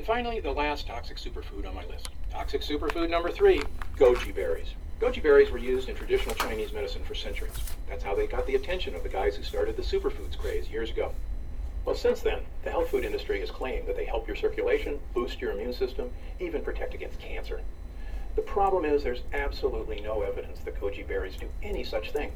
And finally, the last toxic superfood on my list. Toxic superfood number three, goji berries. Goji berries were used in traditional Chinese medicine for centuries. That's how they got the attention of the guys who started the superfoods craze years ago. Well, since then, the health food industry has claimed that they help your circulation, boost your immune system, even protect against cancer. The problem is there's absolutely no evidence that goji berries do any such thing.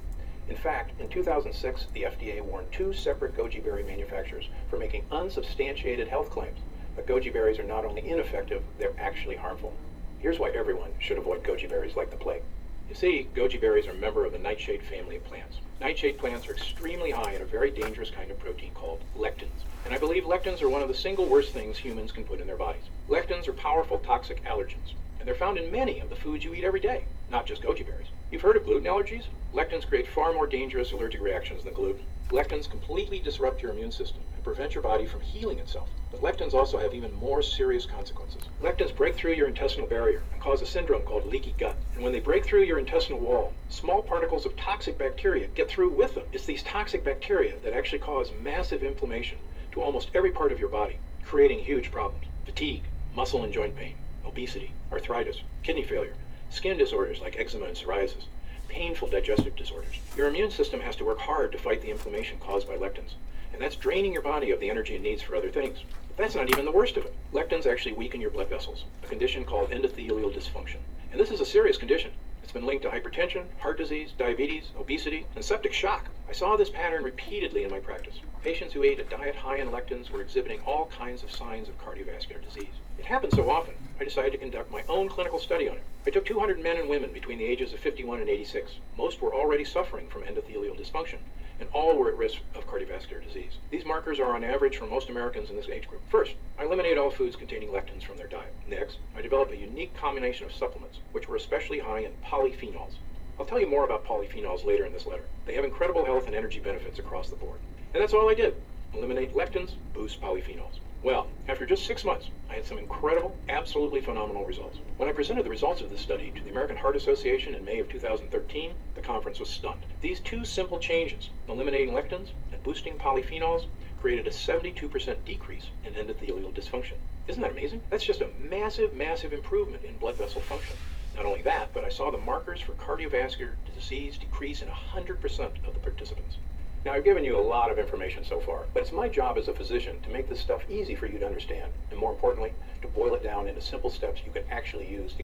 In fact, in 2006, the FDA warned two separate goji berry manufacturers for making unsubstantiated health claims. But goji berries are not only ineffective, they're actually harmful. Here's why everyone should avoid goji berries like the plague. You see, goji berries are a member of the nightshade family of plants. Nightshade plants are extremely high in a very dangerous kind of protein called lectins. And I believe lectins are one of the single worst things humans can put in their bodies. Lectins are powerful toxic allergens, and they're found in many of the foods you eat every day, not just goji berries. You've heard of gluten allergies? Lectins create far more dangerous allergic reactions than gluten. Lectins completely disrupt your immune system prevent your body from healing itself. But lectins also have even more serious consequences. Lectins break through your intestinal barrier and cause a syndrome called leaky gut. And when they break through your intestinal wall, small particles of toxic bacteria get through with them. It's these toxic bacteria that actually cause massive inflammation to almost every part of your body, creating huge problems. Fatigue, muscle and joint pain, obesity, arthritis, kidney failure, skin disorders like eczema and psoriasis, painful digestive disorders. Your immune system has to work hard to fight the inflammation caused by lectins, and that's draining your body of the energy it needs for other things. That's not even the worst of it. Lectins actually weaken your blood vessels, a condition called endothelial dysfunction. And this is a serious condition. It's been linked to hypertension, heart disease, diabetes, obesity, and septic shock. I saw this pattern repeatedly in my practice. Patients who ate a diet high in lectins were exhibiting all kinds of signs of cardiovascular disease. It happened so often, I decided to conduct my own clinical study on it. I took 200 men and women between the ages of 51 and 86. Most were already suffering from endothelial dysfunction, and all were at risk of cardiovascular disease. These markers are on average for most Americans in this age group. First, I eliminate all foods containing lectins from their diet. Next, I developed a unique combination of supplements, which were especially high in polyphenols. I'll tell you more about polyphenols later in this letter. They have incredible health and energy benefits across the board. And that's all I did. Eliminate lectins, boost polyphenols. Well, after just six months, I had some incredible, absolutely phenomenal results. When I presented the results of this study to the American Heart Association in May of 2013, the conference was stunned. These two simple changes, eliminating lectins and boosting polyphenols, created a 72% decrease in endothelial dysfunction. Isn't that amazing? That's just a massive, massive improvement in blood vessel function. Not only that, but I saw the markers for cardiovascular disease decrease in 100% of the participants. Now, I've given you a lot of information so far, but it's my job as a physician to make this stuff easy for you to understand, and more importantly, to boil it down into simple steps you can actually use